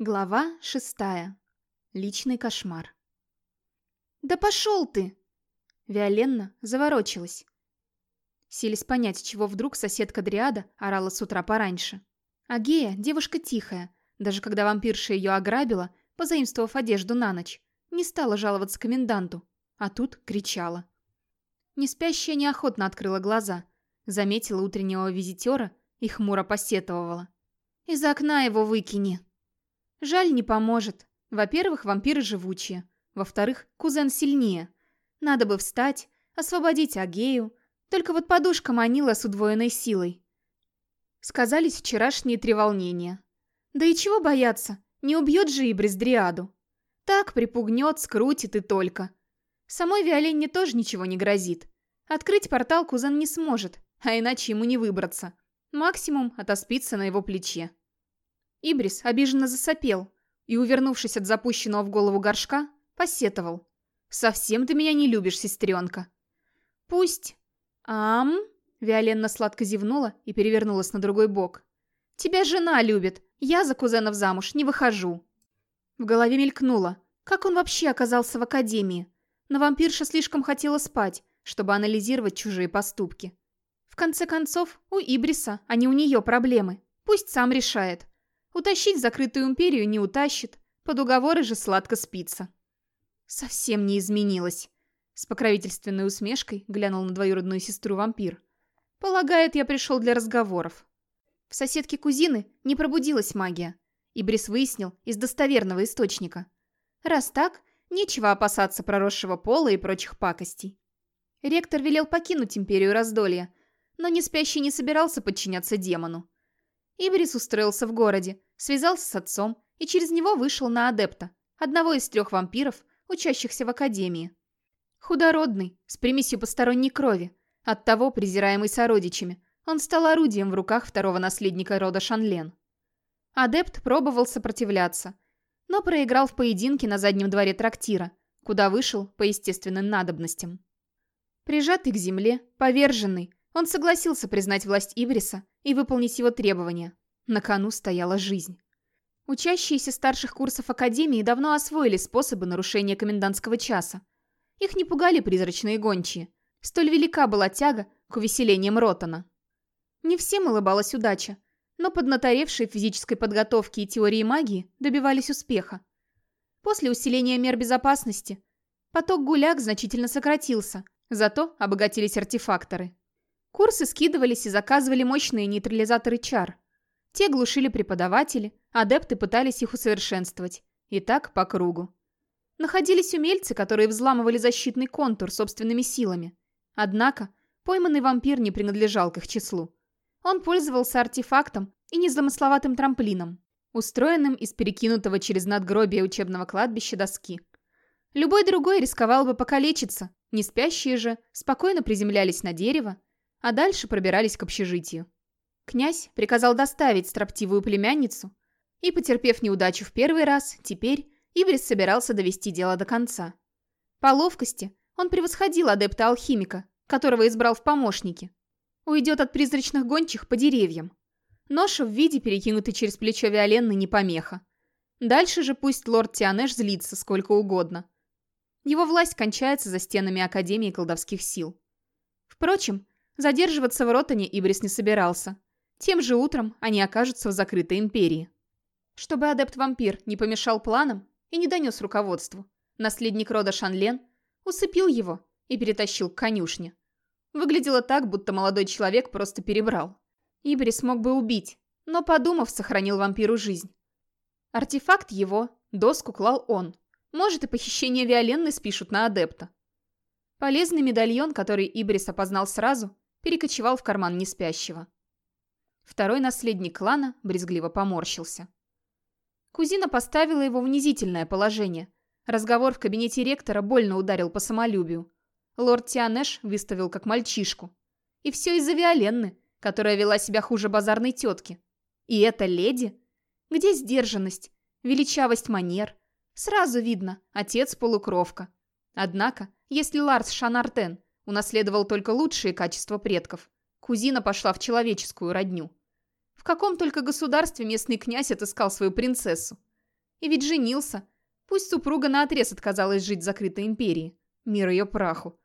Глава шестая. Личный кошмар. «Да пошел ты!» Виоленна заворочилась. Сились понять, чего вдруг соседка Дриада орала с утра пораньше. А Гея – девушка тихая, даже когда вампирша ее ограбила, позаимствовав одежду на ночь, не стала жаловаться коменданту, а тут кричала. Неспящая неохотно открыла глаза, заметила утреннего визитера и хмуро посетовала. «Из окна его выкини!» Жаль, не поможет. Во-первых, вампиры живучие. Во-вторых, кузен сильнее. Надо бы встать, освободить Агею. Только вот подушка манила с удвоенной силой. Сказались вчерашние треволнения. Да и чего бояться? Не убьет же Ибрис Дриаду. Так припугнет, скрутит и только. Самой Виоленне тоже ничего не грозит. Открыть портал кузен не сможет, а иначе ему не выбраться. Максимум отоспится на его плече. Ибрис обиженно засопел и, увернувшись от запущенного в голову горшка, посетовал. «Совсем ты меня не любишь, сестренка». «Пусть...» «Ам...» Виоленна сладко зевнула и перевернулась на другой бок. «Тебя жена любит. Я за кузенов замуж не выхожу». В голове мелькнуло. Как он вообще оказался в академии? Но вампирша слишком хотела спать, чтобы анализировать чужие поступки. В конце концов, у Ибриса, а не у нее проблемы. Пусть сам решает. Утащить закрытую империю не утащит, под уговоры же сладко спится. Совсем не изменилась. С покровительственной усмешкой глянул на двоюродную сестру вампир. Полагает, я пришел для разговоров. В соседке кузины не пробудилась магия. И Брис выяснил из достоверного источника. Раз так, нечего опасаться проросшего пола и прочих пакостей. Ректор велел покинуть империю раздолья, но не спящий не собирался подчиняться демону. Ибрис устроился в городе, связался с отцом и через него вышел на адепта, одного из трех вампиров, учащихся в академии. Худородный, с примесью посторонней крови, оттого презираемый сородичами, он стал орудием в руках второго наследника рода Шанлен. Адепт пробовал сопротивляться, но проиграл в поединке на заднем дворе трактира, куда вышел по естественным надобностям. Прижатый к земле, поверженный, он согласился признать власть Ибриса и выполнить его требования. На кону стояла жизнь. Учащиеся старших курсов Академии давно освоили способы нарушения комендантского часа. Их не пугали призрачные гончие. Столь велика была тяга к увеселениям Ротана. Не всем улыбалась удача, но поднаторевшие физической подготовки и теории магии добивались успеха. После усиления мер безопасности поток гуляк значительно сократился, зато обогатились артефакторы. Курсы скидывались и заказывали мощные нейтрализаторы чар. Те глушили преподаватели, адепты пытались их усовершенствовать. И так по кругу. Находились умельцы, которые взламывали защитный контур собственными силами. Однако, пойманный вампир не принадлежал к их числу. Он пользовался артефактом и незамысловатым трамплином, устроенным из перекинутого через надгробие учебного кладбища доски. Любой другой рисковал бы покалечиться, не спящие же спокойно приземлялись на дерево а дальше пробирались к общежитию. Князь приказал доставить строптивую племянницу, и, потерпев неудачу в первый раз, теперь Иврис собирался довести дело до конца. По ловкости он превосходил адепта-алхимика, которого избрал в помощники. Уйдет от призрачных гончих по деревьям. Нож в виде, перекинутый через плечо Виоленны, не помеха. Дальше же пусть лорд Тианеш злится сколько угодно. Его власть кончается за стенами Академии колдовских сил. Впрочем, Задерживаться в Ротане Ибрис не собирался. Тем же утром они окажутся в закрытой империи. Чтобы адепт-вампир не помешал планам и не донес руководству, наследник рода Шанлен усыпил его и перетащил к конюшне. Выглядело так, будто молодой человек просто перебрал. Ибрис мог бы убить, но, подумав, сохранил вампиру жизнь. Артефакт его, доску клал он. Может, и похищение Виоленны спишут на адепта. Полезный медальон, который Ибрис опознал сразу, перекочевал в карман неспящего. Второй наследник клана брезгливо поморщился. Кузина поставила его в унизительное положение. Разговор в кабинете ректора больно ударил по самолюбию. Лорд Тианеш выставил как мальчишку. И все из-за Виоленны, которая вела себя хуже базарной тетки. И эта леди? Где сдержанность, величавость манер? Сразу видно, отец полукровка. Однако, если Ларс Шанартен унаследовал только лучшие качества предков. Кузина пошла в человеческую родню. В каком только государстве местный князь отыскал свою принцессу? И ведь женился. Пусть супруга наотрез отказалась жить в закрытой империи. Мир ее праху.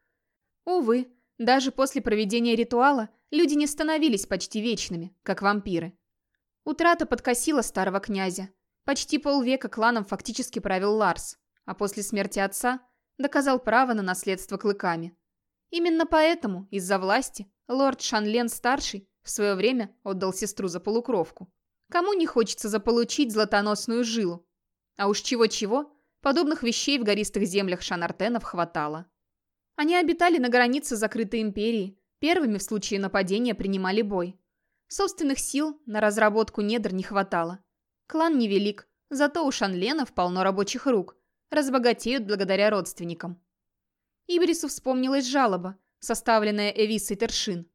Увы, даже после проведения ритуала люди не становились почти вечными, как вампиры. Утрата подкосила старого князя. Почти полвека кланом фактически правил Ларс, а после смерти отца доказал право на наследство клыками. Именно поэтому, из-за власти, лорд Шанлен-старший в свое время отдал сестру за полукровку. Кому не хочется заполучить златоносную жилу? А уж чего-чего, подобных вещей в гористых землях Шанартенов хватало. Они обитали на границе закрытой империи, первыми в случае нападения принимали бой. Собственных сил на разработку недр не хватало. Клан невелик, зато у Шанленов полно рабочих рук, разбогатеют благодаря родственникам. Ибрису вспомнилась жалоба, составленная Эвисой Тершин.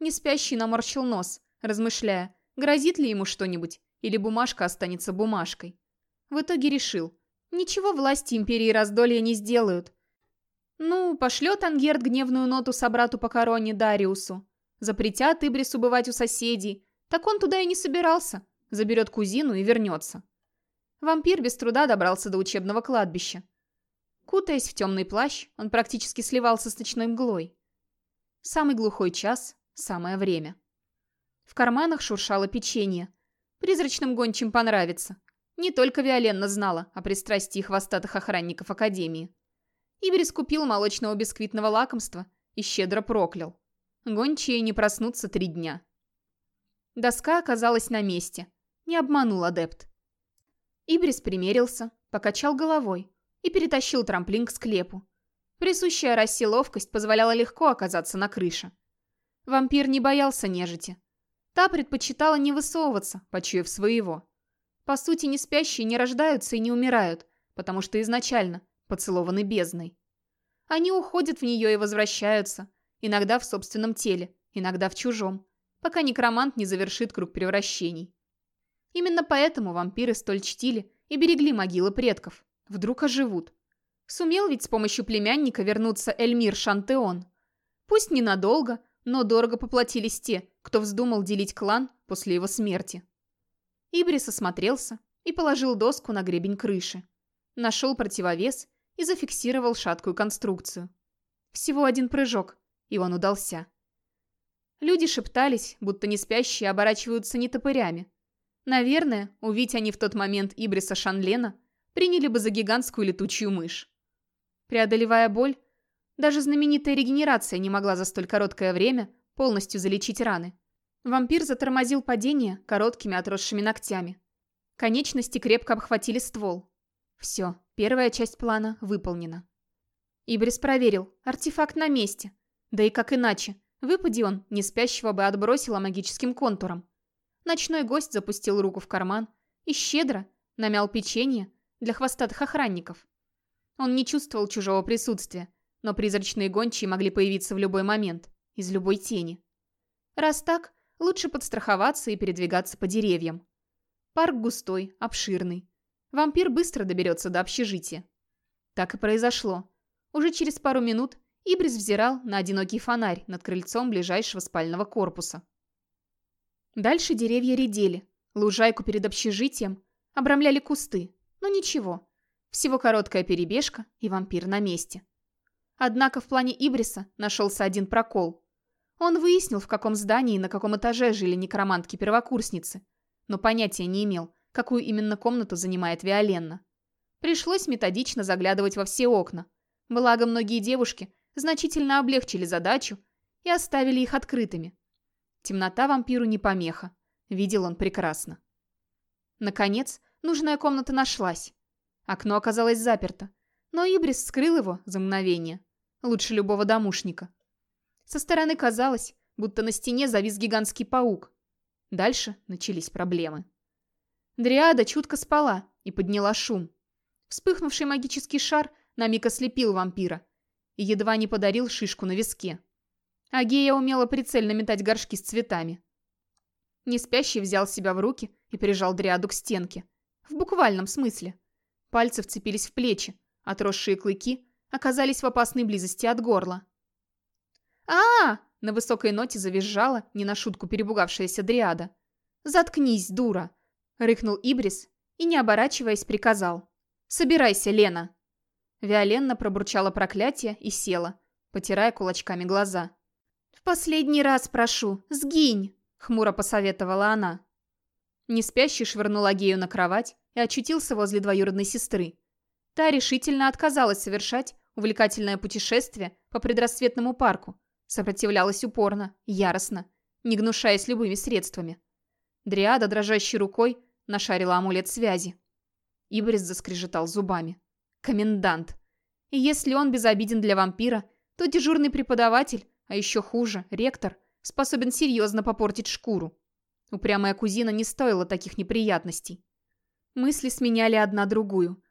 Неспящий наморщил нос, размышляя, грозит ли ему что-нибудь, или бумажка останется бумажкой. В итоге решил, ничего власти Империи Раздолья не сделают. Ну, пошлет Ангерт гневную ноту собрату по короне Дариусу. Запретят Ибрису бывать у соседей. Так он туда и не собирался. Заберет кузину и вернется. Вампир без труда добрался до учебного кладбища. Кутаясь в темный плащ, он практически сливался с ночной мглой. Самый глухой час, самое время. В карманах шуршало печенье. Призрачным гончим понравится. Не только Виоленна знала о пристрастии хвостатых охранников Академии. Иберис купил молочного бисквитного лакомства и щедро проклял. Гончие не проснутся три дня. Доска оказалась на месте. Не обманул адепт. Ибрис примерился, покачал головой и перетащил трамплин к склепу. Присущая Рассе ловкость позволяла легко оказаться на крыше. Вампир не боялся нежити. Та предпочитала не высовываться, почуяв своего. По сути, не спящие не рождаются и не умирают, потому что изначально поцелованы бездной. Они уходят в нее и возвращаются, иногда в собственном теле, иногда в чужом, пока некромант не завершит круг превращений. Именно поэтому вампиры столь чтили и берегли могилы предков. Вдруг оживут. Сумел ведь с помощью племянника вернуться Эльмир Шантеон. Пусть ненадолго, но дорого поплатились те, кто вздумал делить клан после его смерти. Ибрис осмотрелся и положил доску на гребень крыши. Нашел противовес и зафиксировал шаткую конструкцию. Всего один прыжок, и он удался. Люди шептались, будто не спящие оборачиваются не топырями. Наверное, увидеть они в тот момент Ибриса Шанлена, приняли бы за гигантскую летучую мышь. Преодолевая боль, даже знаменитая регенерация не могла за столь короткое время полностью залечить раны. Вампир затормозил падение короткими отросшими ногтями. Конечности крепко обхватили ствол. Все, первая часть плана выполнена. Ибрис проверил, артефакт на месте. Да и как иначе, выпади он, не спящего бы отбросило магическим контуром. Ночной гость запустил руку в карман и щедро намял печенье для хвостатых охранников. Он не чувствовал чужого присутствия, но призрачные гончие могли появиться в любой момент, из любой тени. Раз так, лучше подстраховаться и передвигаться по деревьям. Парк густой, обширный. Вампир быстро доберется до общежития. Так и произошло. Уже через пару минут Ибрис взирал на одинокий фонарь над крыльцом ближайшего спального корпуса. Дальше деревья редели. Лужайку перед общежитием обрамляли кусты. Но ничего. Всего короткая перебежка, и вампир на месте. Однако в плане Ибриса нашелся один прокол. Он выяснил, в каком здании и на каком этаже жили некромантки-первокурсницы, но понятия не имел, какую именно комнату занимает Виоленна. Пришлось методично заглядывать во все окна. Благо, многие девушки значительно облегчили задачу и оставили их открытыми. Темнота вампиру не помеха. Видел он прекрасно. Наконец, нужная комната нашлась. Окно оказалось заперто, но Ибрис скрыл его за мгновение. Лучше любого домушника. Со стороны казалось, будто на стене завис гигантский паук. Дальше начались проблемы. Дриада чутко спала и подняла шум. Вспыхнувший магический шар на миг ослепил вампира и едва не подарил шишку на виске. Агея умела прицельно метать горшки с цветами. Неспящий взял себя в руки и прижал дриаду к стенке. В буквальном смысле. Пальцы вцепились в плечи, отросшие клыки оказались в опасной близости от горла. а, -а, -а На высокой ноте завизжала, не на шутку перебугавшаяся дриада. «Заткнись, дура!» — рыкнул Ибрис и, не оборачиваясь, приказал. «Собирайся, Лена!» Виоленна пробурчала проклятие и села, потирая кулачками глаза. «В последний раз прошу, сгинь!» — хмуро посоветовала она. Неспящий швырнул Агею на кровать и очутился возле двоюродной сестры. Та решительно отказалась совершать увлекательное путешествие по предрассветному парку, сопротивлялась упорно, яростно, не гнушаясь любыми средствами. Дриада, дрожащей рукой, нашарила амулет связи. Ибрис заскрежетал зубами. Комендант. И если он безобиден для вампира, то дежурный преподаватель, а еще хуже, ректор, способен серьезно попортить шкуру. Упрямая кузина не стоила таких неприятностей. Мысли сменяли одна другую.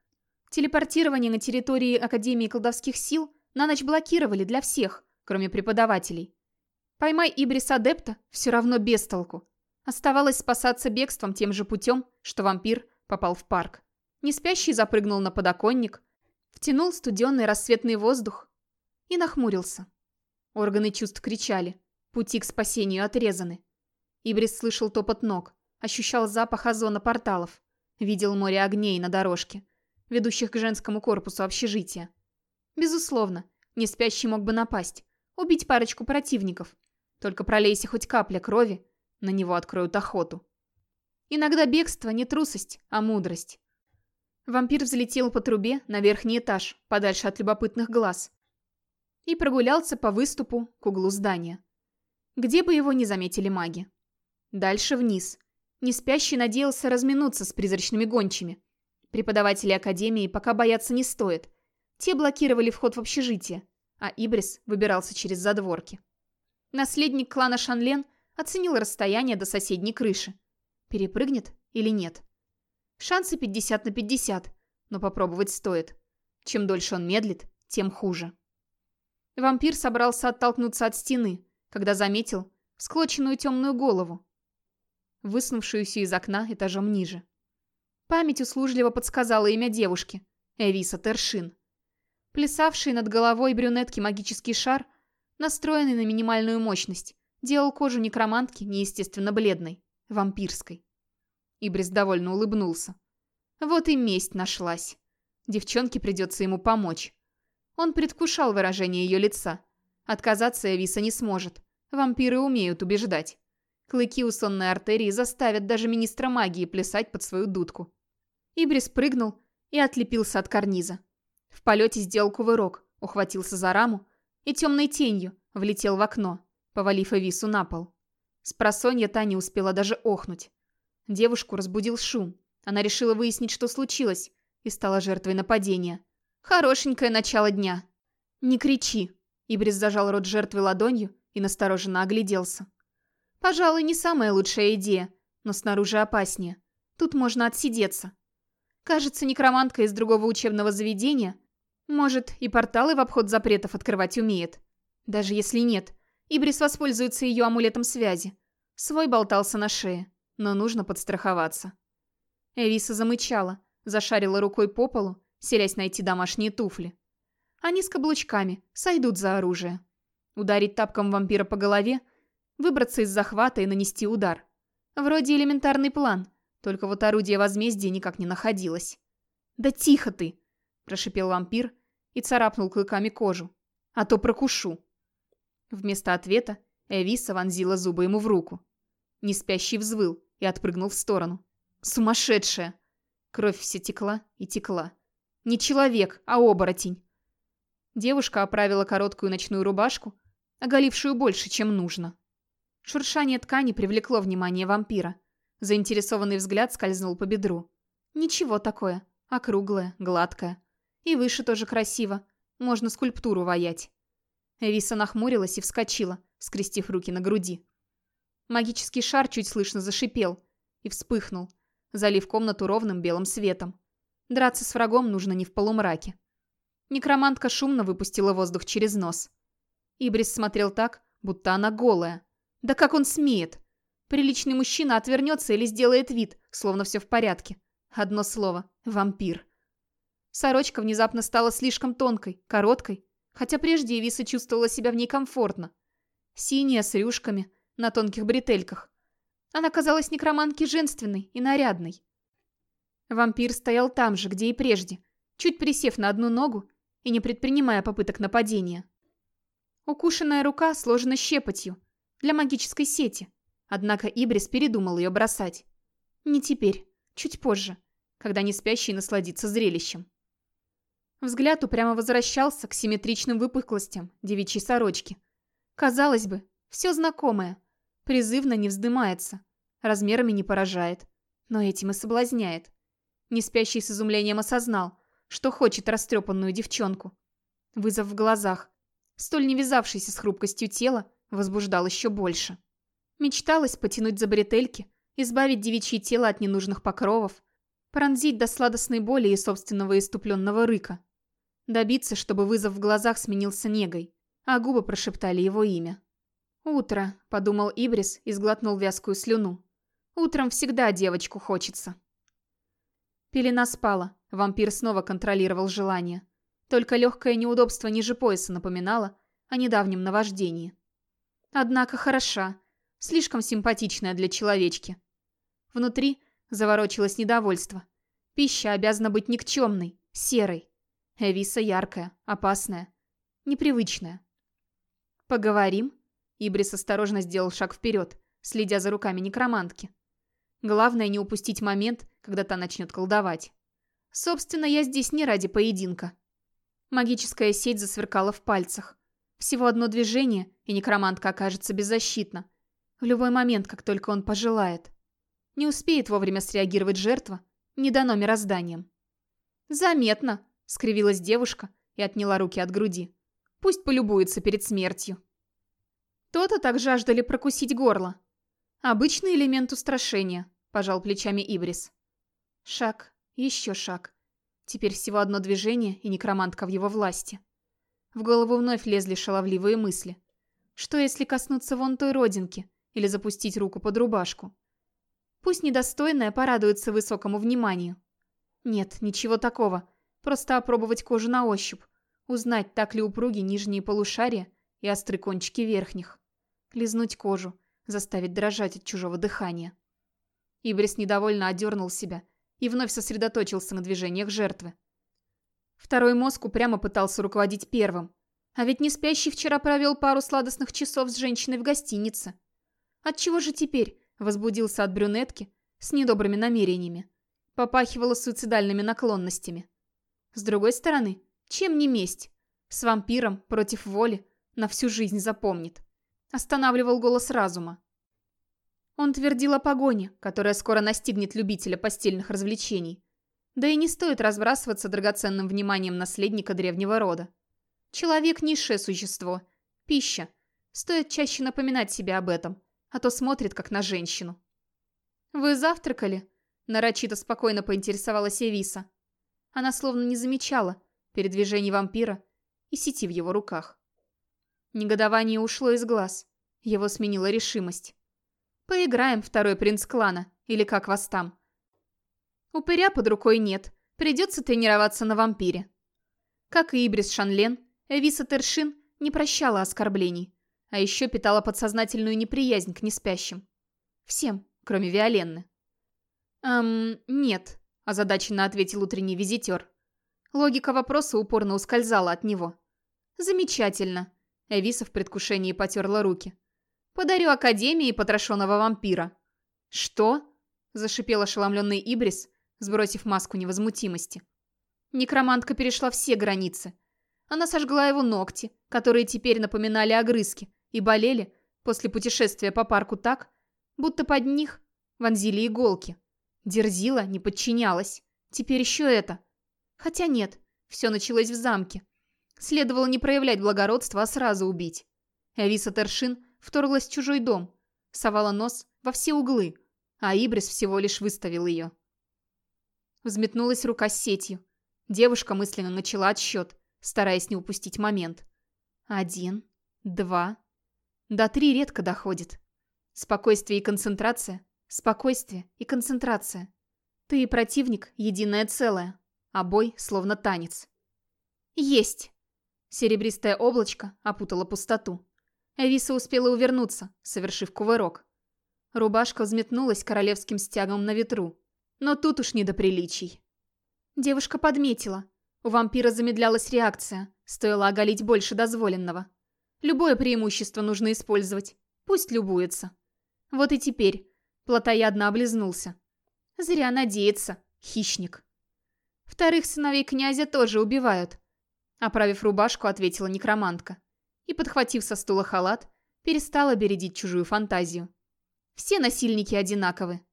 Телепортирование на территории Академии колдовских сил на ночь блокировали для всех, кроме преподавателей. Поймай Ибрис Адепта, все равно без толку. Оставалось спасаться бегством тем же путем, что вампир попал в парк. Неспящий запрыгнул на подоконник, втянул студенный рассветный воздух и нахмурился. Органы чувств кричали. Пути к спасению отрезаны. Ибрис слышал топот ног, ощущал запах озона порталов, видел море огней на дорожке, ведущих к женскому корпусу общежития. Безусловно, неспящий мог бы напасть, убить парочку противников. Только пролейся хоть капля крови, на него откроют охоту. Иногда бегство не трусость, а мудрость. Вампир взлетел по трубе на верхний этаж, подальше от любопытных глаз. И прогулялся по выступу к углу здания. Где бы его не заметили маги. Дальше вниз. Неспящий надеялся разминуться с призрачными гончими. Преподаватели Академии пока бояться не стоит. Те блокировали вход в общежитие, а Ибрис выбирался через задворки. Наследник клана Шанлен оценил расстояние до соседней крыши. Перепрыгнет или нет? Шансы 50 на 50, но попробовать стоит. Чем дольше он медлит, тем хуже. Вампир собрался оттолкнуться от стены, когда заметил всклоченную темную голову, высунувшуюся из окна этажом ниже. Память услужливо подсказала имя девушки – Эвиса Тершин. Плясавший над головой брюнетки магический шар, настроенный на минимальную мощность, делал кожу некромантки неестественно бледной, вампирской. Ибрис довольно улыбнулся. Вот и месть нашлась. Девчонке придется ему помочь. Он предвкушал выражение ее лица. Отказаться Эвиса не сможет. Вампиры умеют убеждать. Клыки у сонной артерии заставят даже министра магии плясать под свою дудку. Ибрис прыгнул и отлепился от карниза. В полете сделал кувырок, ухватился за раму и темной тенью влетел в окно, повалив Эвису на пол. С просонья та не успела даже охнуть. Девушку разбудил шум. Она решила выяснить, что случилось, и стала жертвой нападения. Хорошенькое начало дня. «Не кричи!» Ибрис зажал рот жертвы ладонью и настороженно огляделся. «Пожалуй, не самая лучшая идея, но снаружи опаснее. Тут можно отсидеться. Кажется, некромантка из другого учебного заведения, может, и порталы в обход запретов открывать умеет. Даже если нет, Ибрис воспользуется ее амулетом связи. Свой болтался на шее но нужно подстраховаться. Эвиса замычала, зашарила рукой по полу, селясь найти домашние туфли. Они с каблучками, сойдут за оружие. Ударить тапком вампира по голове, выбраться из захвата и нанести удар. Вроде элементарный план, только вот орудие возмездия никак не находилось. «Да тихо ты!» – прошипел вампир и царапнул клыками кожу. «А то прокушу!» Вместо ответа Эвиса вонзила зубы ему в руку. Неспящий взвыл, и отпрыгнул в сторону. Сумасшедшая! Кровь все текла и текла. Не человек, а оборотень. Девушка оправила короткую ночную рубашку, оголившую больше, чем нужно. Шуршание ткани привлекло внимание вампира. Заинтересованный взгляд скользнул по бедру. Ничего такое. Округлое, гладкое. И выше тоже красиво. Можно скульптуру ваять. Эвиса нахмурилась и вскочила, скрестив руки на груди. Магический шар чуть слышно зашипел и вспыхнул, залив комнату ровным белым светом. Драться с врагом нужно не в полумраке. Некромантка шумно выпустила воздух через нос. Ибрис смотрел так, будто она голая. Да как он смеет? Приличный мужчина отвернется или сделает вид, словно все в порядке. Одно слово – вампир. Сорочка внезапно стала слишком тонкой, короткой, хотя прежде Эвиса чувствовала себя в ней комфортно. Синяя с рюшками, на тонких бретельках. Она казалась некроманке женственной и нарядной. Вампир стоял там же, где и прежде, чуть присев на одну ногу и не предпринимая попыток нападения. Укушенная рука сложена щепотью для магической сети, однако Ибрис передумал ее бросать. Не теперь, чуть позже, когда не спящий насладится зрелищем. Взгляд упрямо возвращался к симметричным выпуклостям девичьей сорочки. Казалось бы, все знакомое, призывно не вздымается, размерами не поражает, но этим и соблазняет. Неспящий с изумлением осознал, что хочет растрепанную девчонку. Вызов в глазах, столь не вязавшийся с хрупкостью тела, возбуждал еще больше. Мечталось потянуть за бретельки, избавить девичье тело от ненужных покровов, пронзить до сладостной боли и собственного иступленного рыка. Добиться, чтобы вызов в глазах сменился негой, а губы прошептали его имя. «Утро», — подумал Ибрис и сглотнул вязкую слюну. «Утром всегда девочку хочется». Пелена спала, вампир снова контролировал желание. Только легкое неудобство ниже пояса напоминало о недавнем наваждении. Однако хороша, слишком симпатичная для человечки. Внутри заворочилось недовольство. Пища обязана быть никчемной, серой. Эвиса яркая, опасная, непривычная. «Поговорим?» Ибрис осторожно сделал шаг вперед, следя за руками некромантки. Главное не упустить момент, когда та начнет колдовать. Собственно, я здесь не ради поединка. Магическая сеть засверкала в пальцах. Всего одно движение, и некромантка окажется беззащитна. В любой момент, как только он пожелает. Не успеет вовремя среагировать жертва, не дано мирозданием. «Заметно», — скривилась девушка и отняла руки от груди. «Пусть полюбуется перед смертью». То-то так жаждали прокусить горло. Обычный элемент устрашения, пожал плечами Ибрис. Шаг, еще шаг. Теперь всего одно движение, и некромантка в его власти. В голову вновь лезли шаловливые мысли. Что если коснуться вон той родинки или запустить руку под рубашку? Пусть недостойная порадуется высокому вниманию. Нет, ничего такого. Просто опробовать кожу на ощупь. Узнать, так ли упруги нижние полушария и остры кончики верхних лизнуть кожу, заставить дрожать от чужого дыхания. Ибрис недовольно одернул себя и вновь сосредоточился на движениях жертвы. Второй мозг упрямо пытался руководить первым. А ведь не спящий вчера провел пару сладостных часов с женщиной в гостинице. Отчего же теперь возбудился от брюнетки с недобрыми намерениями? Попахивало суицидальными наклонностями. С другой стороны, чем не месть? С вампиром против воли на всю жизнь запомнит останавливал голос разума. Он твердил о погоне, которая скоро настигнет любителя постельных развлечений. Да и не стоит разбрасываться драгоценным вниманием наследника древнего рода. Человек – низшее существо. Пища. Стоит чаще напоминать себе об этом, а то смотрит как на женщину. «Вы завтракали?» – нарочито спокойно поинтересовалась Эвиса. Она словно не замечала передвижений вампира и сети в его руках. Негодование ушло из глаз. Его сменила решимость. «Поиграем, второй принц клана, или как вас там?» Упыря под рукой нет, придется тренироваться на вампире. Как и Ибрис Шанлен, Эвиса Тершин не прощала оскорблений, а еще питала подсознательную неприязнь к неспящим. Всем, кроме Виоленны. «Эм, нет», – озадаченно ответил утренний визитер. Логика вопроса упорно ускользала от него. «Замечательно. Эвиса в предвкушении потерла руки. «Подарю Академии потрошенного вампира». «Что?» – зашипел ошеломленный Ибрис, сбросив маску невозмутимости. Некромантка перешла все границы. Она сожгла его ногти, которые теперь напоминали огрызки, и болели после путешествия по парку так, будто под них вонзили иголки. Дерзила, не подчинялась. Теперь еще это. Хотя нет, все началось в замке. Следовало не проявлять благородства, а сразу убить. Эвиса Тершин вторглась в чужой дом, совала нос во все углы, а Ибрис всего лишь выставил ее. Взметнулась рука с сетью. Девушка мысленно начала отсчет, стараясь не упустить момент. Один, два. До три редко доходит. Спокойствие и концентрация. Спокойствие и концентрация. Ты и противник – единое целое, а бой – словно танец. Есть! Серебристое облачко опутало пустоту. Эвиса успела увернуться, совершив кувырок. Рубашка взметнулась королевским стягом на ветру. Но тут уж не до приличий. Девушка подметила. У вампира замедлялась реакция, стоило оголить больше дозволенного. Любое преимущество нужно использовать. Пусть любуется. Вот и теперь. Платоядно облизнулся. Зря надеется. Хищник. Вторых сыновей князя тоже убивают. Оправив рубашку, ответила некромантка. И, подхватив со стула халат, перестала бередить чужую фантазию. Все насильники одинаковы.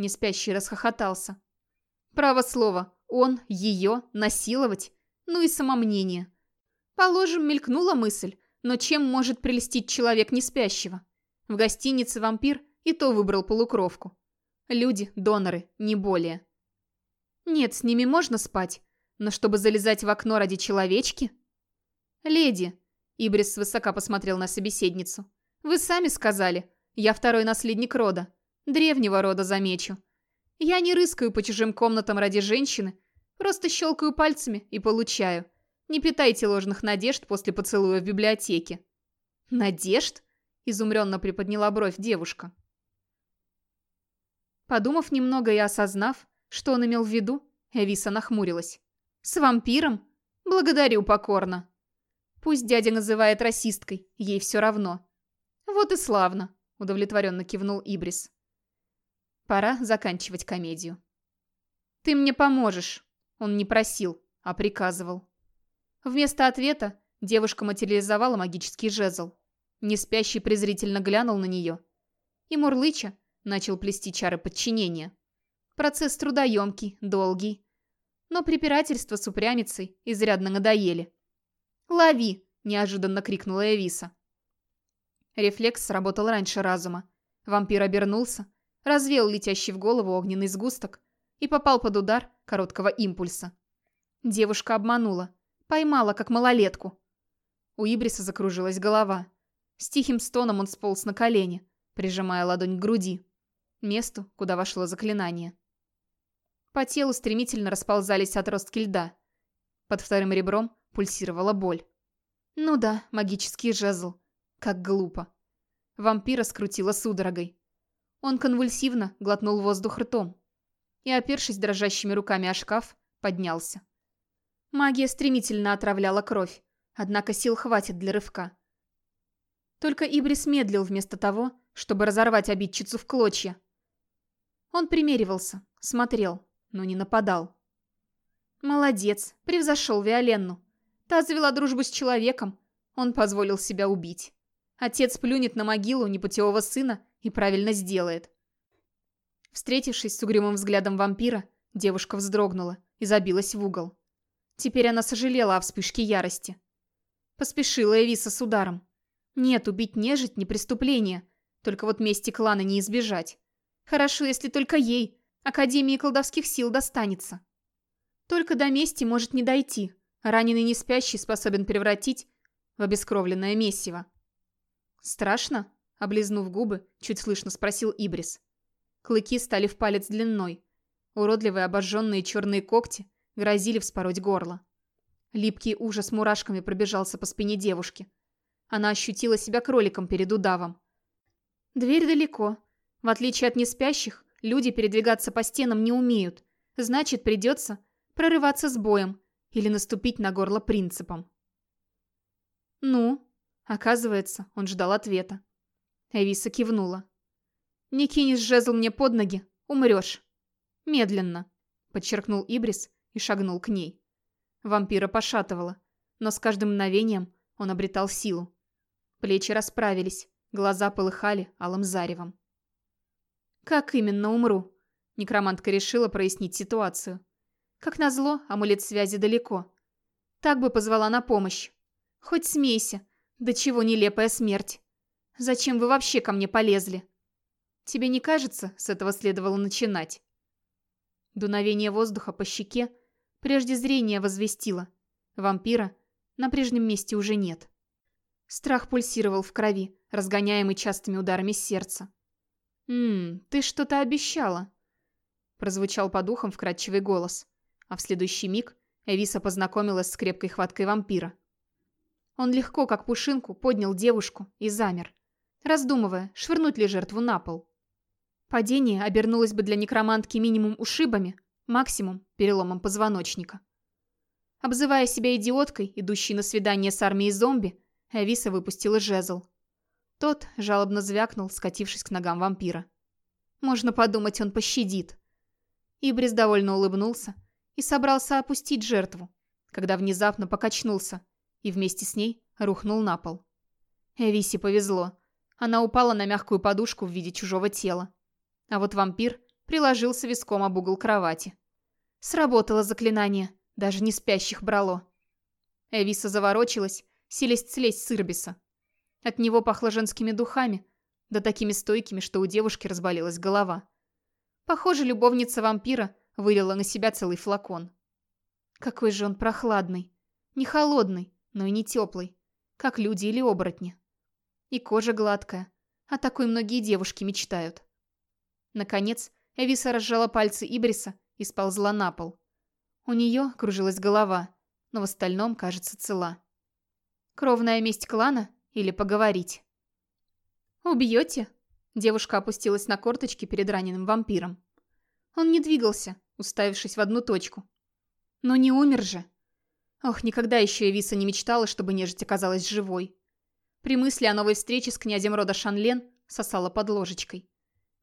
Неспящий расхохотался. Право слово, он, ее, насиловать? Ну и самомнение. Положим, мелькнула мысль, но чем может прелестить человек неспящего? В гостинице вампир и то выбрал полукровку. Люди – доноры, не более. Нет, с ними можно спать, но чтобы залезать в окно ради человечки? Леди, Ибрис свысока посмотрел на собеседницу. Вы сами сказали, я второй наследник рода. Древнего рода, замечу. Я не рыскаю по чужим комнатам ради женщины, просто щелкаю пальцами и получаю. Не питайте ложных надежд после поцелуя в библиотеке. Надежд? Изумренно приподняла бровь девушка. Подумав немного и осознав, что он имел в виду, Эвиса нахмурилась. «С вампиром? Благодарю покорно. Пусть дядя называет расисткой, ей все равно». «Вот и славно», — удовлетворенно кивнул Ибрис. «Пора заканчивать комедию». «Ты мне поможешь», — он не просил, а приказывал. Вместо ответа девушка материализовала магический жезл. Неспящий презрительно глянул на нее. И Мурлыча начал плести чары подчинения. Процесс трудоемкий, долгий. Но препирательства с упрямицей изрядно надоели. «Лови!» – неожиданно крикнула Эвиса. Рефлекс сработал раньше разума. Вампир обернулся, развеял летящий в голову огненный сгусток и попал под удар короткого импульса. Девушка обманула, поймала как малолетку. У Ибриса закружилась голова. С тихим стоном он сполз на колени, прижимая ладонь к груди месту, куда вошло заклинание. По телу стремительно расползались отростки льда. Под вторым ребром пульсировала боль. Ну да, магический жезл. Как глупо. Вампира скрутило судорогой. Он конвульсивно глотнул воздух ртом и, опершись дрожащими руками о шкаф, поднялся. Магия стремительно отравляла кровь, однако сил хватит для рывка. Только Ибрис медлил вместо того, чтобы разорвать обидчицу в клочья. Он примеривался, смотрел, но не нападал. Молодец, превзошел Виоленну. Та завела дружбу с человеком, он позволил себя убить. Отец плюнет на могилу непутевого сына и правильно сделает. Встретившись с угрюмым взглядом вампира, девушка вздрогнула и забилась в угол. Теперь она сожалела о вспышке ярости. Поспешила Эвиса с ударом. Нет, убить нежить не преступление, только вот мести клана не избежать. Хорошо, если только ей, Академии колдовских сил, достанется. Только до мести может не дойти. Раненый неспящий способен превратить в обескровленное месиво. «Страшно?» — облизнув губы, чуть слышно спросил Ибрис. Клыки стали в палец длиной. Уродливые обожженные черные когти грозили вспороть горло. Липкий ужас мурашками пробежался по спине девушки. Она ощутила себя кроликом перед удавом. Дверь далеко, в отличие от неспящих, люди передвигаться по стенам не умеют. Значит, придется прорываться с боем или наступить на горло принципом. «Ну?» Оказывается, он ждал ответа. Эвиса кивнула. «Не кинешь жезл мне под ноги, умрешь. Медленно», — подчеркнул Ибрис и шагнул к ней. Вампира пошатывало, но с каждым мгновением он обретал силу. Плечи расправились, глаза полыхали алым заревом. Как именно умру? Некромантка решила прояснить ситуацию. Как назло, амулет связи далеко. Так бы позвала на помощь. Хоть смейся. Да чего нелепая смерть. Зачем вы вообще ко мне полезли? Тебе не кажется, с этого следовало начинать? Дуновение воздуха по щеке прежде зрение возвестило. Вампира на прежнем месте уже нет. Страх пульсировал в крови, разгоняемый частыми ударами сердца. «Ммм, ты что-то обещала», — прозвучал по духам вкрадчивый голос, а в следующий миг Эвиса познакомилась с крепкой хваткой вампира. Он легко, как пушинку, поднял девушку и замер, раздумывая, швырнуть ли жертву на пол. Падение обернулось бы для некромантки минимум ушибами, максимум переломом позвоночника. Обзывая себя идиоткой, идущей на свидание с армией зомби, Эвиса выпустила жезл. Тот жалобно звякнул, скатившись к ногам вампира. Можно подумать, он пощадит. Ибрис довольно улыбнулся и собрался опустить жертву, когда внезапно покачнулся и вместе с ней рухнул на пол. Эвисе повезло. Она упала на мягкую подушку в виде чужого тела. А вот вампир приложился виском об угол кровати. Сработало заклинание, даже не спящих брало. Эвиса заворочилась, силясь слезть с Ирбиса. От него пахло женскими духами, да такими стойкими, что у девушки разболелась голова. Похоже, любовница вампира вылила на себя целый флакон. Какой же он прохладный. Не холодный, но и не теплый. Как люди или оборотни. И кожа гладкая. О такой многие девушки мечтают. Наконец, Эвиса разжала пальцы Ибриса и сползла на пол. У нее кружилась голова, но в остальном, кажется, цела. Кровная месть клана или поговорить? «Убьете?» Девушка опустилась на корточки перед раненым вампиром. Он не двигался, уставившись в одну точку. Но не умер же. Ох, никогда еще Эвиса не мечтала, чтобы нежить оказалась живой. При мысли о новой встрече с князем рода Шанлен сосала под ложечкой.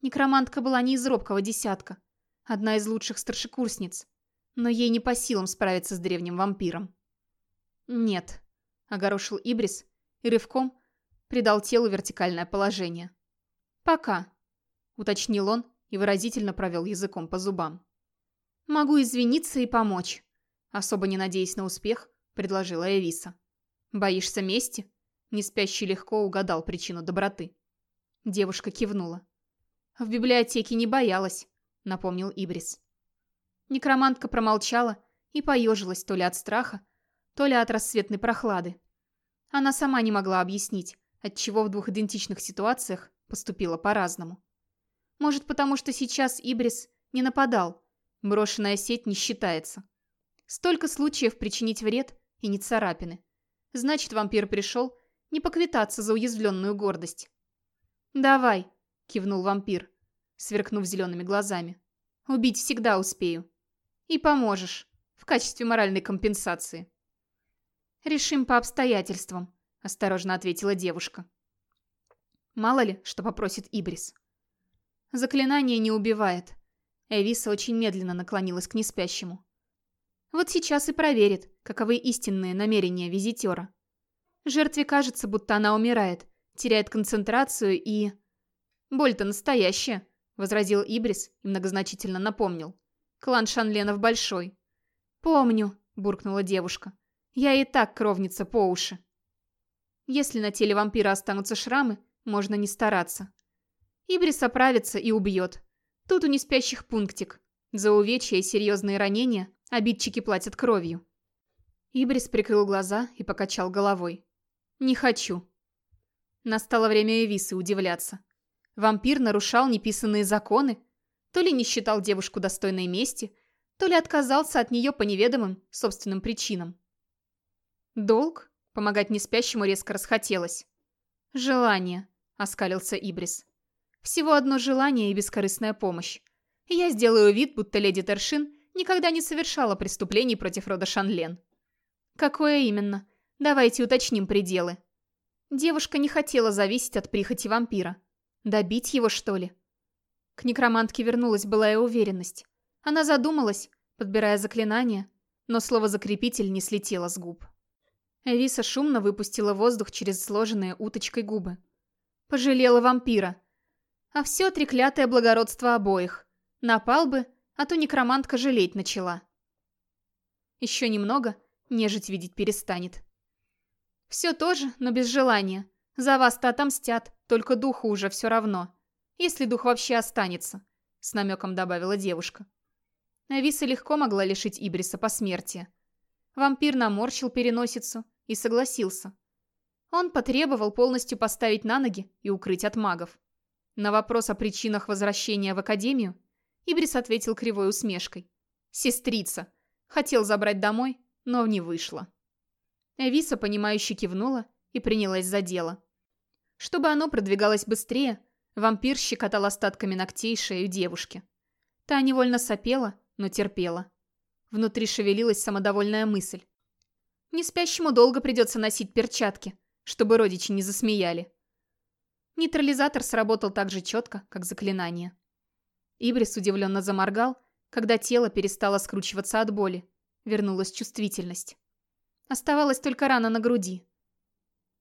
Некромантка была не из робкого десятка. Одна из лучших старшекурсниц. Но ей не по силам справиться с древним вампиром. «Нет», — огорошил Ибрис и рывком придал телу вертикальное положение. «Пока», — уточнил он и выразительно провел языком по зубам. «Могу извиниться и помочь», — особо не надеясь на успех, предложила Эвиса. «Боишься мести?» Не спящий легко угадал причину доброты. Девушка кивнула. «В библиотеке не боялась», — напомнил Ибрис. Некромантка промолчала и поежилась то ли от страха, то ли от рассветной прохлады. Она сама не могла объяснить, отчего в двух идентичных ситуациях поступила по-разному. Может, потому что сейчас Ибрис не нападал, брошенная сеть не считается. Столько случаев причинить вред и не царапины. Значит, вампир пришел не поквитаться за уязвленную гордость. «Давай», — кивнул вампир, сверкнув зелеными глазами. «Убить всегда успею. И поможешь, в качестве моральной компенсации». «Решим по обстоятельствам», — осторожно ответила девушка. Мало ли, что попросит Ибрис. Заклинание не убивает. Эвиса очень медленно наклонилась к неспящему. Вот сейчас и проверит, каковы истинные намерения визитера. Жертве кажется, будто она умирает, теряет концентрацию и... «Боль-то настоящая», — возразил Ибрис и многозначительно напомнил. «Клан Шанленов большой». «Помню», — буркнула девушка. «Я и так кровница по уши». Если на теле вампира останутся шрамы, можно не стараться. Ибрис оправится и убьет. Тут у неспящих пунктик. За увечья и серьезные ранения обидчики платят кровью. Ибрис прикрыл глаза и покачал головой. «Не хочу». Настало время Эвисы удивляться. Вампир нарушал неписанные законы, то ли не считал девушку достойной мести, то ли отказался от нее по неведомым собственным причинам. Долг? Помогать неспящему резко расхотелось. «Желание», — оскалился Ибрис. «Всего одно желание и бескорыстная помощь. я сделаю вид, будто леди Тершин никогда не совершала преступлений против рода Шанлен». «Какое именно? Давайте уточним пределы». Девушка не хотела зависеть от прихоти вампира. Добить его, что ли? К некромантке вернулась былая уверенность. Она задумалась, подбирая заклинание, но слово «закрепитель» не слетело с губ. Эвиса шумно выпустила воздух через сложенные уточкой губы. Пожалела вампира. А все треклятое благородство обоих. Напал бы, а то некромантка жалеть начала. Еще немного, нежить видеть перестанет. Все тоже, но без желания. За вас-то отомстят, только духу уже все равно. Если дух вообще останется, с намеком добавила девушка. Ависа легко могла лишить Ибриса посмертия. Вампир наморщил переносицу и согласился. Он потребовал полностью поставить на ноги и укрыть от магов. На вопрос о причинах возвращения в академию Ибрис ответил кривой усмешкой. «Сестрица. Хотел забрать домой, но не вышло». Эвиса, понимающе кивнула и принялась за дело. Чтобы оно продвигалось быстрее, Вампир щекотал остатками ногтей шею девушки. Та невольно сопела, но терпела. Внутри шевелилась самодовольная мысль. Неспящему долго придется носить перчатки, чтобы родичи не засмеяли. Нейтрализатор сработал так же четко, как заклинание. Ибрис удивленно заморгал, когда тело перестало скручиваться от боли. Вернулась чувствительность. Оставалась только рана на груди.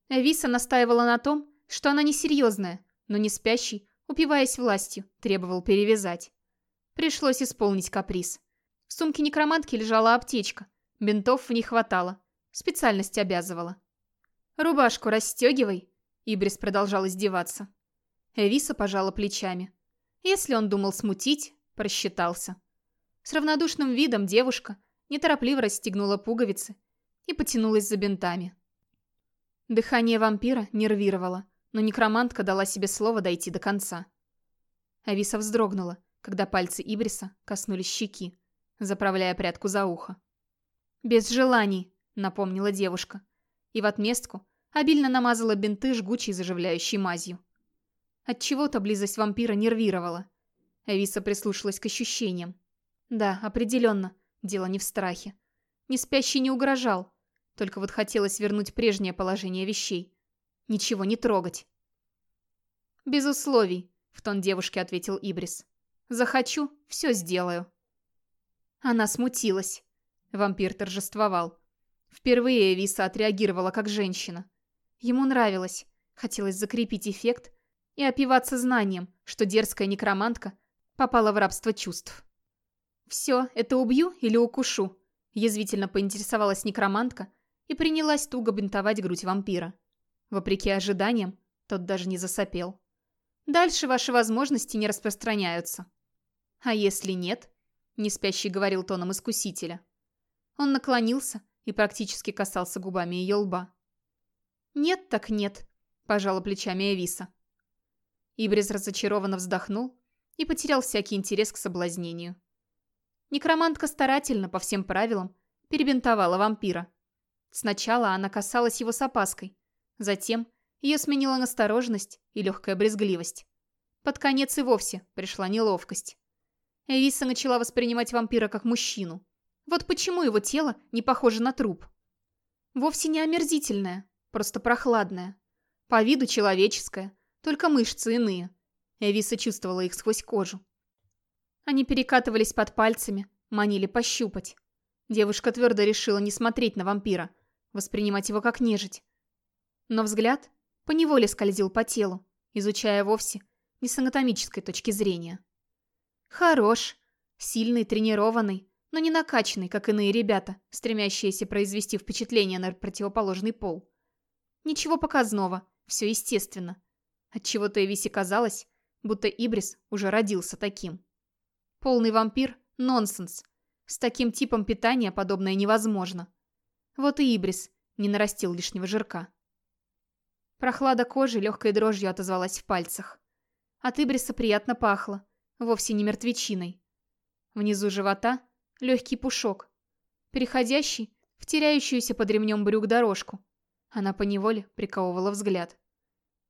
Эвиса настаивала на том, что она несерьезная, но не спящий, упиваясь властью, требовал перевязать. Пришлось исполнить каприз. В сумке некромантки лежала аптечка. Бинтов в ней хватало. Специальность обязывала. «Рубашку расстегивай», — Ибрис продолжал издеваться. Эвиса пожала плечами. Если он думал смутить, просчитался. С равнодушным видом девушка неторопливо расстегнула пуговицы и потянулась за бинтами. Дыхание вампира нервировало, но некромантка дала себе слово дойти до конца. Ависа вздрогнула, когда пальцы Ибриса коснулись щеки, заправляя прядку за ухо. «Без желаний», — напомнила девушка, и в отместку обильно намазала бинты жгучей заживляющей мазью. Отчего-то близость вампира нервировала. Ависа прислушалась к ощущениям. Да, определенно, дело не в страхе. Не спящий не угрожал, только вот хотелось вернуть прежнее положение вещей. Ничего не трогать. «Без условий», — в тон девушке ответил Ибрис. «Захочу, все сделаю». Она смутилась. Вампир торжествовал. Впервые Эвиса отреагировала как женщина. Ему нравилось. Хотелось закрепить эффект и опиваться знанием, что дерзкая некромантка попала в рабство чувств. «Все, это убью или укушу?» Язвительно поинтересовалась некромантка и принялась туго бинтовать грудь вампира. Вопреки ожиданиям, тот даже не засопел. «Дальше ваши возможности не распространяются». «А если нет?» — неспящий говорил тоном искусителя. Он наклонился и практически касался губами ее лба. «Нет так нет», — пожала плечами Эвиса. Ибрис разочарованно вздохнул и потерял всякий интерес к соблазнению. Некромантка старательно, по всем правилам, перебинтовала вампира. Сначала она касалась его с опаской, затем ее сменила настороженность и легкая брезгливость. Под конец и вовсе пришла неловкость. Эвиса начала воспринимать вампира как мужчину. Вот почему его тело не похоже на труп. Вовсе не омерзительное, просто прохладное. По виду человеческое, только мышцы иные. Эвиса чувствовала их сквозь кожу. Они перекатывались под пальцами, манили пощупать. Девушка твердо решила не смотреть на вампира, воспринимать его как нежить. Но взгляд поневоле скользил по телу, изучая вовсе не с анатомической точки зрения. Хорош, сильный, тренированный, но не накачанный, как иные ребята, стремящиеся произвести впечатление на противоположный пол. Ничего показного, все естественно. Отчего-то Эвисе казалось, будто Ибрис уже родился таким. Полный вампир – нонсенс. С таким типом питания подобное невозможно. Вот и Ибрис не нарастил лишнего жирка. Прохлада кожи легкой дрожью отозвалась в пальцах. От Ибриса приятно пахло, вовсе не мертвечиной. Внизу живота легкий пушок, переходящий в теряющуюся под ремнем брюк дорожку. Она поневоле приковывала взгляд.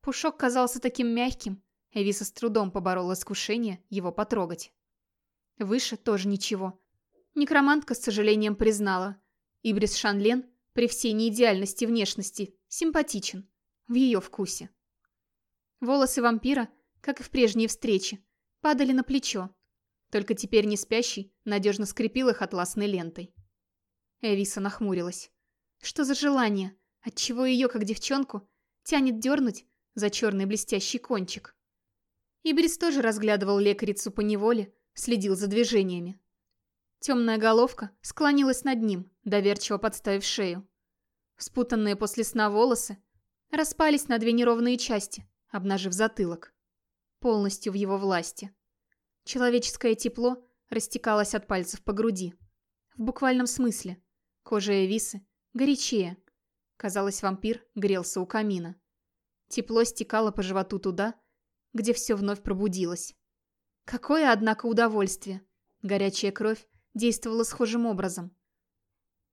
Пушок казался таким мягким, Эвиса с трудом поборола искушение его потрогать. Выше тоже ничего. Некромантка с сожалением признала. Ибрис Шанлен при всей неидеальности внешности симпатичен. В ее вкусе. Волосы вампира, как и в прежней встрече, падали на плечо. Только теперь не спящий надежно скрепил их атласной лентой. Эвиса нахмурилась. Что за желание? Отчего ее, как девчонку, тянет дернуть за черный блестящий кончик. Ибрис тоже разглядывал лекарицу по неволе, следил за движениями. Темная головка склонилась над ним, доверчиво подставив шею. Спутанные после сна волосы распались на две неровные части, обнажив затылок. Полностью в его власти. Человеческое тепло растекалось от пальцев по груди. В буквальном смысле. Кожа Эвисы горячее. Казалось, вампир грелся у камина. Тепло стекало по животу туда, где все вновь пробудилось. Какое, однако, удовольствие. Горячая кровь действовала схожим образом.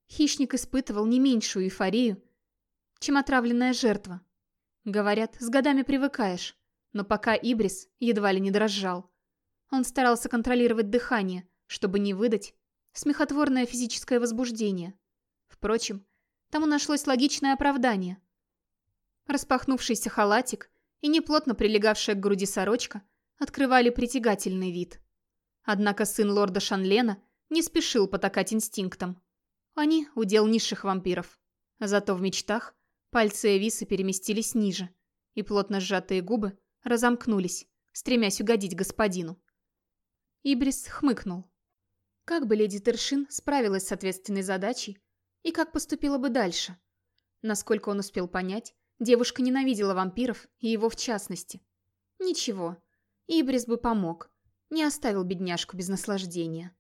Хищник испытывал не меньшую эйфорию, чем отравленная жертва. Говорят, с годами привыкаешь, Но пока Ибрис едва ли не дрожал. Он старался контролировать дыхание, чтобы не выдать смехотворное физическое возбуждение. Впрочем, тому нашлось логичное оправдание. Распахнувшийся халатик и неплотно прилегавшая к груди сорочка открывали притягательный вид. Однако сын лорда Шанлена не спешил потакать инстинктам. Они – удел низших вампиров. Зато в мечтах пальцы Эвисы переместились ниже, и плотно сжатые губы разомкнулись, стремясь угодить господину. Ибрис хмыкнул. Как бы леди Тершин справилась с ответственной задачей и как поступила бы дальше? Насколько он успел понять, девушка ненавидела вампиров и его в частности. Ничего, Ибрис бы помог, не оставил бедняжку без наслаждения.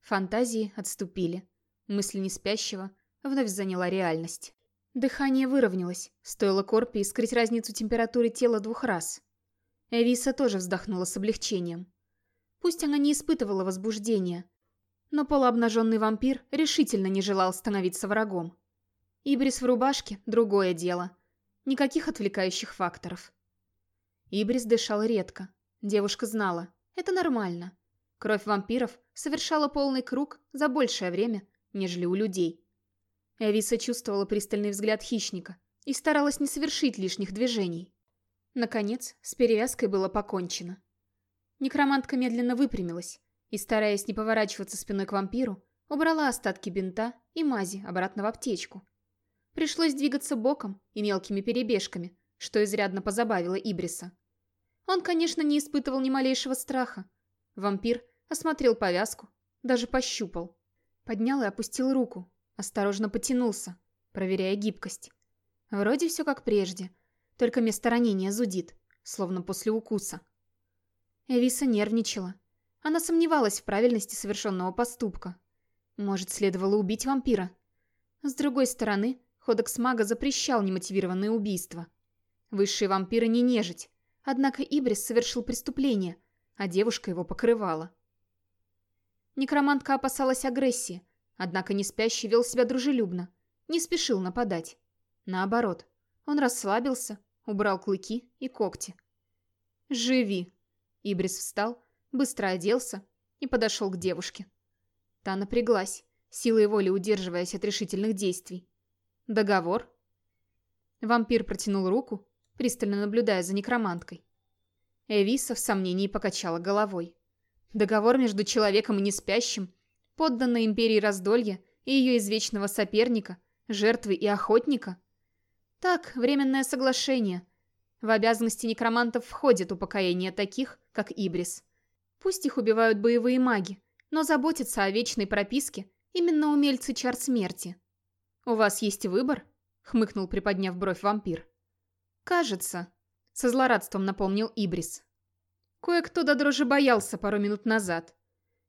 Фантазии отступили. Мысль неспящего вновь заняла реальность. Дыхание выровнялось, стоило Корпи скрыть разницу температуры тела двух раз. Эвиса тоже вздохнула с облегчением. Пусть она не испытывала возбуждения, но полуобнаженный вампир решительно не желал становиться врагом. Ибрис в рубашке – другое дело. Никаких отвлекающих факторов. Ибрис дышал редко. Девушка знала – это нормально. Кровь вампиров совершала полный круг за большее время, нежели у людей. Эвиса чувствовала пристальный взгляд хищника и старалась не совершить лишних движений. Наконец, с перевязкой было покончено. Некромантка медленно выпрямилась и, стараясь не поворачиваться спиной к вампиру, убрала остатки бинта и мази обратно в аптечку. Пришлось двигаться боком и мелкими перебежками, что изрядно позабавило Ибриса. Он, конечно, не испытывал ни малейшего страха. Вампир осмотрел повязку, даже пощупал. Поднял и опустил руку, осторожно потянулся, проверяя гибкость. Вроде все как прежде, только место ранения зудит, словно после укуса. Эвиса нервничала. Она сомневалась в правильности совершенного поступка. Может, следовало убить вампира? С другой стороны, Кодекс мага запрещал немотивированные убийства. Высшие вампиры не нежить, однако Ибрис совершил преступление, а девушка его покрывала. Некромантка опасалась агрессии, однако не спящий вел себя дружелюбно, не спешил нападать. Наоборот, он расслабился, убрал клыки и когти. «Живи!» Ибрис встал, быстро оделся и подошел к девушке. Та напряглась, силой воли удерживаясь от решительных действий. «Договор?» Вампир протянул руку, пристально наблюдая за некроманткой. Эвиса в сомнении покачала головой. Договор между человеком и неспящим, подданной империи раздолья и ее извечного соперника, жертвы и охотника? Так, временное соглашение, в обязанности некромантов входит упокоение таких, как Ибрис. Пусть их убивают боевые маги, но заботятся о вечной прописке именно умельцы чар смерти. «У вас есть выбор?» — хмыкнул, приподняв бровь вампир. «Кажется», — со злорадством напомнил Ибрис. «Кое-кто до дрожи боялся пару минут назад.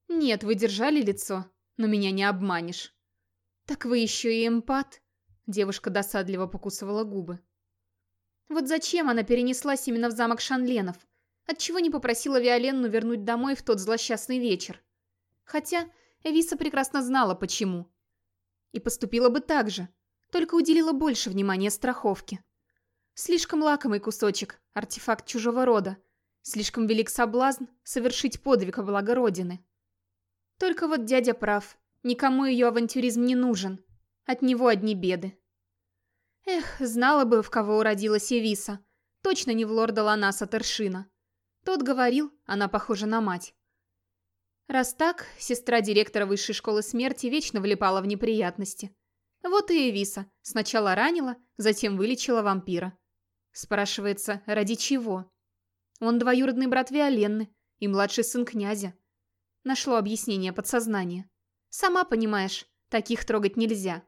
Нет, вы держали лицо, но меня не обманешь». «Так вы еще и эмпат?» Девушка досадливо покусывала губы. Вот зачем она перенеслась именно в замок Шанленов? Отчего не попросила Виоленну вернуть домой в тот злосчастный вечер? Хотя Эвиса прекрасно знала, почему. И поступила бы так же, только уделила больше внимания страховке. Слишком лакомый кусочек, артефакт чужого рода. Слишком велик соблазн совершить подвиг о благо Родины. Только вот дядя прав, никому ее авантюризм не нужен. От него одни беды. Эх, знала бы, в кого уродилась Эвиса. Точно не в лорда Ланаса Тершина. Тот говорил, она похожа на мать. Раз так, сестра директора высшей школы смерти вечно влипала в неприятности. Вот и Эвиса. Сначала ранила, затем вылечила вампира. Спрашивается, ради чего? Он двоюродный брат Виоленны и младший сын князя. Нашло объяснение подсознания. Сама понимаешь, таких трогать нельзя.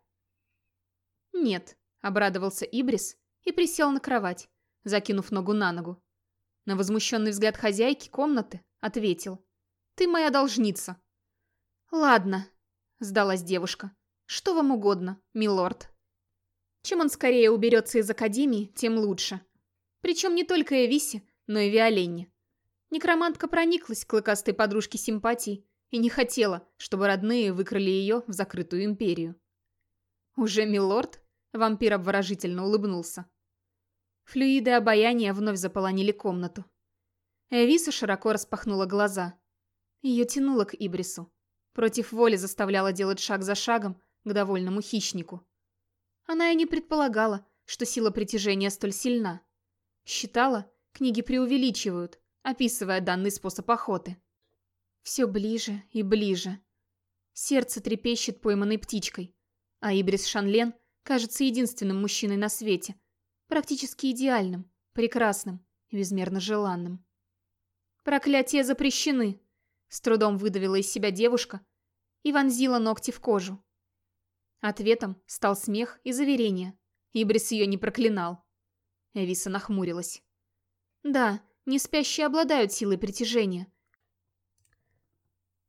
Нет, Обрадовался Ибрис и присел на кровать, закинув ногу на ногу. На возмущенный взгляд хозяйки комнаты ответил. «Ты моя должница». «Ладно», — сдалась девушка. «Что вам угодно, милорд». Чем он скорее уберется из Академии, тем лучше. Причем не только Эвисе, но и Виоленне. Некромантка прониклась к клыкастой подружке симпатий и не хотела, чтобы родные выкрали ее в закрытую империю. «Уже милорд?» Вампир обворожительно улыбнулся. Флюиды обаяния вновь заполонили комнату. Эвиса широко распахнула глаза. Ее тянуло к Ибрису. Против воли заставляла делать шаг за шагом к довольному хищнику. Она и не предполагала, что сила притяжения столь сильна. Считала, книги преувеличивают, описывая данный способ охоты. Все ближе и ближе. Сердце трепещет пойманной птичкой, а Ибрис Шанлен кажется единственным мужчиной на свете, практически идеальным, прекрасным безмерно желанным. «Проклятия запрещены!» — с трудом выдавила из себя девушка и вонзила ногти в кожу. Ответом стал смех и заверение. Ибрис ее не проклинал. Эвиса нахмурилась. «Да, не спящие обладают силой притяжения.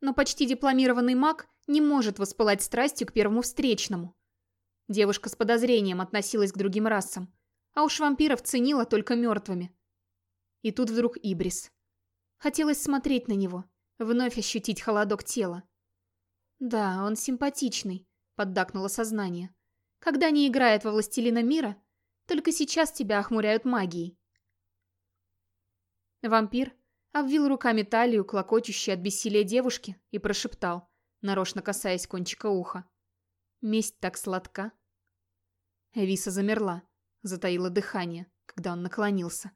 Но почти дипломированный маг не может воспылать страстью к первому встречному. Девушка с подозрением относилась к другим расам, а уж вампиров ценила только мертвыми. И тут вдруг Ибрис. Хотелось смотреть на него, вновь ощутить холодок тела. «Да, он симпатичный», — поддакнуло сознание. «Когда не играет во Властелина мира, только сейчас тебя охмуряют магией». Вампир обвил руками талию, клокочущей от бессилия девушки, и прошептал, нарочно касаясь кончика уха. «Месть так сладка». Эвиса замерла, затаила дыхание, когда он наклонился.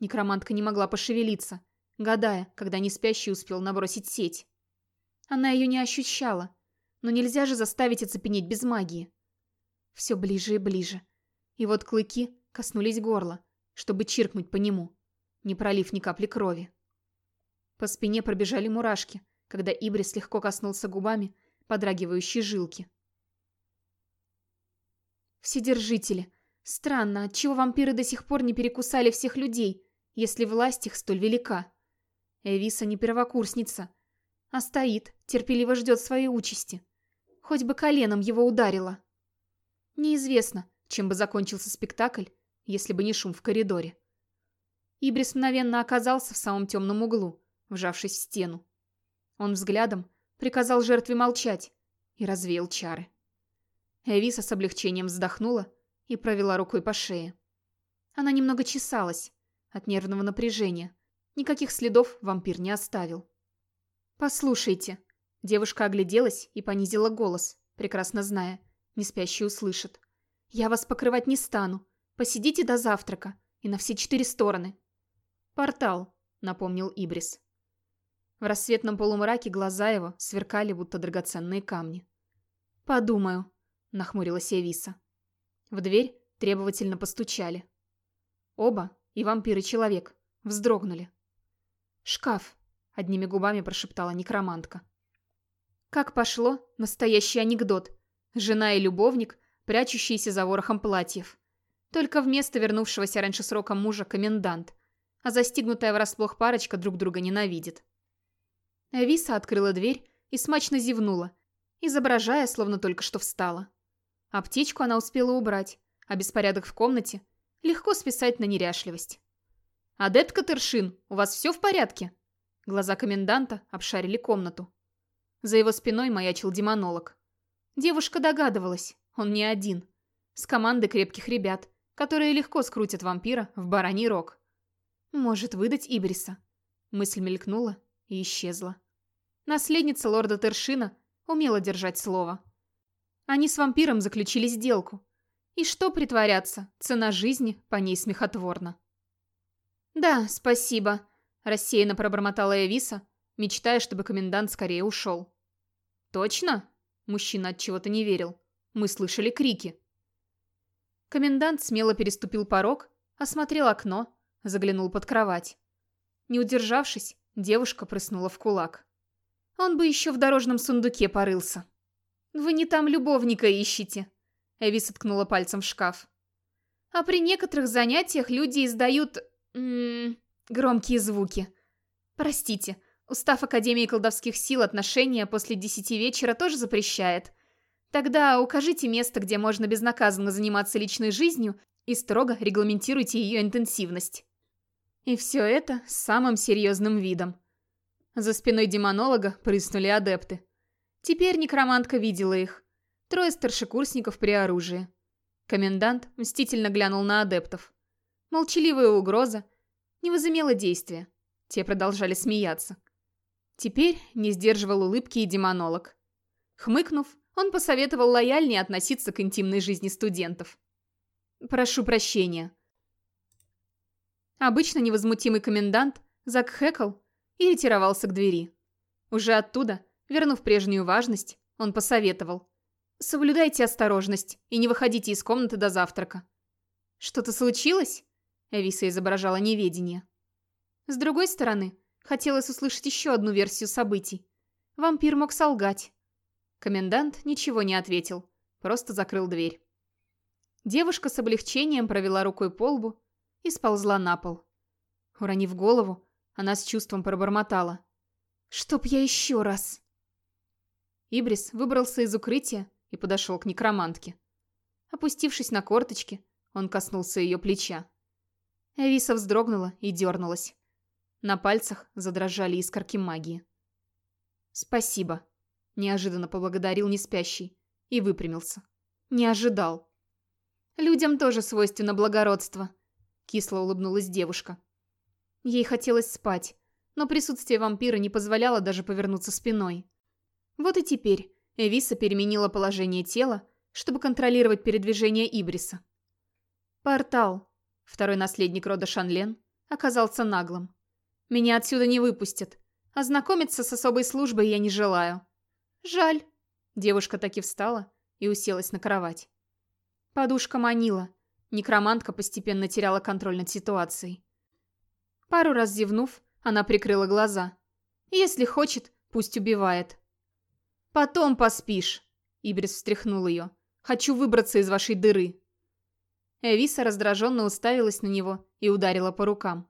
Некромантка не могла пошевелиться, гадая, когда неспящий успел набросить сеть. Она ее не ощущала, но нельзя же заставить оцепенеть без магии. Все ближе и ближе. И вот клыки коснулись горла, чтобы чиркнуть по нему, не пролив ни капли крови. По спине пробежали мурашки, когда Ибрис легко коснулся губами подрагивающей жилки. Вседержители. Странно, отчего вампиры до сих пор не перекусали всех людей, если власть их столь велика. Эвиса не первокурсница, а стоит, терпеливо ждет своей участи. Хоть бы коленом его ударило. Неизвестно, чем бы закончился спектакль, если бы не шум в коридоре. Ибрис мгновенно оказался в самом темном углу, вжавшись в стену. Он взглядом приказал жертве молчать и развеял чары. Эвиса с облегчением вздохнула и провела рукой по шее. Она немного чесалась от нервного напряжения, Никаких следов вампир не оставил. «Послушайте». Девушка огляделась и понизила голос, прекрасно зная, не спящий услышит. «Я вас покрывать не стану. Посидите до завтрака и на все четыре стороны». «Портал», — напомнил Ибрис. В рассветном полумраке глаза его сверкали, будто драгоценные камни. «Подумаю», — нахмурилась Эвиса. В дверь требовательно постучали. Оба, и вампир, и человек, вздрогнули. «Шкаф», — одними губами прошептала некромантка. Как пошло, настоящий анекдот. Жена и любовник, прячущиеся за ворохом платьев. Только вместо вернувшегося раньше срока мужа комендант, а застигнутая врасплох парочка друг друга ненавидит. Эвиса открыла дверь и смачно зевнула, изображая, словно только что встала. Аптечку она успела убрать, а беспорядок в комнате легко списать на неряшливость. «Адептка Тершин, у вас все в порядке?» Глаза коменданта обшарили комнату. За его спиной маячил демонолог. Девушка догадывалась, он не один. С командой крепких ребят, которые легко скрутят вампира в бараний рог. Может выдать Ибриса. Мысль мелькнула и исчезла. Наследница лорда Тершина умела держать слово. Они с вампиром заключили сделку. И что притворяться, цена жизни по ней смехотворна. «Да, спасибо», – рассеянно пробормотала Эвиса, мечтая, чтобы комендант скорее ушел. «Точно?» – мужчина от чего-то не верил. «Мы слышали крики». Комендант смело переступил порог, осмотрел окно, заглянул под кровать. Не удержавшись, девушка прыснула в кулак. Он бы еще в дорожном сундуке порылся. «Вы не там любовника ищете», — Эвис ткнула пальцем в шкаф. «А при некоторых занятиях люди издают Ммм, громкие звуки. Простите, устав Академии колдовских сил отношения после десяти вечера тоже запрещает. Тогда укажите место, где можно безнаказанно заниматься личной жизнью и строго регламентируйте ее интенсивность. И все это с самым серьезным видом. За спиной демонолога прыснули адепты. Теперь некромантка видела их. Трое старшекурсников при оружии. Комендант мстительно глянул на адептов. Молчаливая угроза не возымела действия. Те продолжали смеяться. Теперь не сдерживал улыбки и демонолог. Хмыкнув, он посоветовал лояльнее относиться к интимной жизни студентов. «Прошу прощения». Обычно невозмутимый комендант Зак Хэкл и ретировался к двери. Уже оттуда, вернув прежнюю важность, он посоветовал. «Соблюдайте осторожность и не выходите из комнаты до завтрака». «Что-то случилось?» Эвиса изображала неведение. С другой стороны, хотелось услышать еще одну версию событий. Вампир мог солгать. Комендант ничего не ответил, просто закрыл дверь. Девушка с облегчением провела рукой по лбу и сползла на пол. Уронив голову, она с чувством пробормотала. «Чтоб я еще раз!» Ибрис выбрался из укрытия и подошел к некромантке. Опустившись на корточки, он коснулся ее плеча. Эвиса вздрогнула и дернулась. На пальцах задрожали искорки магии. «Спасибо», — неожиданно поблагодарил неспящий и выпрямился. «Не ожидал». «Людям тоже свойственно благородство», — кисло улыбнулась девушка. Ей хотелось спать, но присутствие вампира не позволяло даже повернуться спиной. Вот и теперь Эвиса переменила положение тела, чтобы контролировать передвижение Ибриса. «Портал», второй наследник рода Шанлен, оказался наглым. «Меня отсюда не выпустят, а знакомиться с особой службой я не желаю». «Жаль». Девушка таки встала и уселась на кровать. Подушка манила. Некромантка постепенно теряла контроль над ситуацией. Пару раз зевнув, она прикрыла глаза. «Если хочет, пусть убивает». «Потом поспишь», — Ибрис встряхнул ее. «Хочу выбраться из вашей дыры». Эвиса раздраженно уставилась на него и ударила по рукам.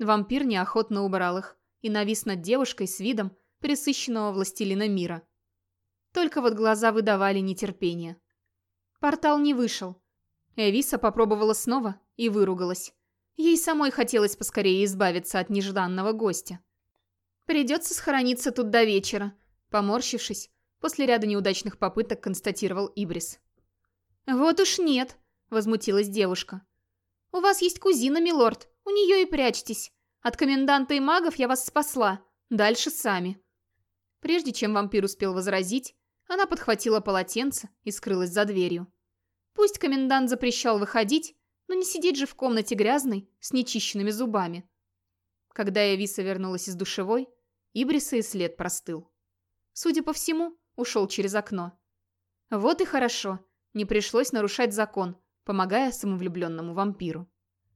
Вампир неохотно убрал их и навис над девушкой с видом присыщенного властелина мира. Только вот глаза выдавали нетерпение. Портал не вышел. Эвиса попробовала снова и выругалась. Ей самой хотелось поскорее избавиться от нежданного гостя. «Придется схорониться тут до вечера», — поморщившись, после ряда неудачных попыток констатировал Ибрис. «Вот уж нет», — возмутилась девушка. «У вас есть кузина, милорд, у нее и прячьтесь. От коменданта и магов я вас спасла, дальше сами». Прежде чем вампир успел возразить, она подхватила полотенце и скрылась за дверью. Пусть комендант запрещал выходить, но не сидеть же в комнате грязной, с нечищенными зубами. Когда Эвиса вернулась из душевой, Ибриса и след простыл. Судя по всему, ушел через окно. Вот и хорошо, не пришлось нарушать закон, помогая самовлюбленному вампиру.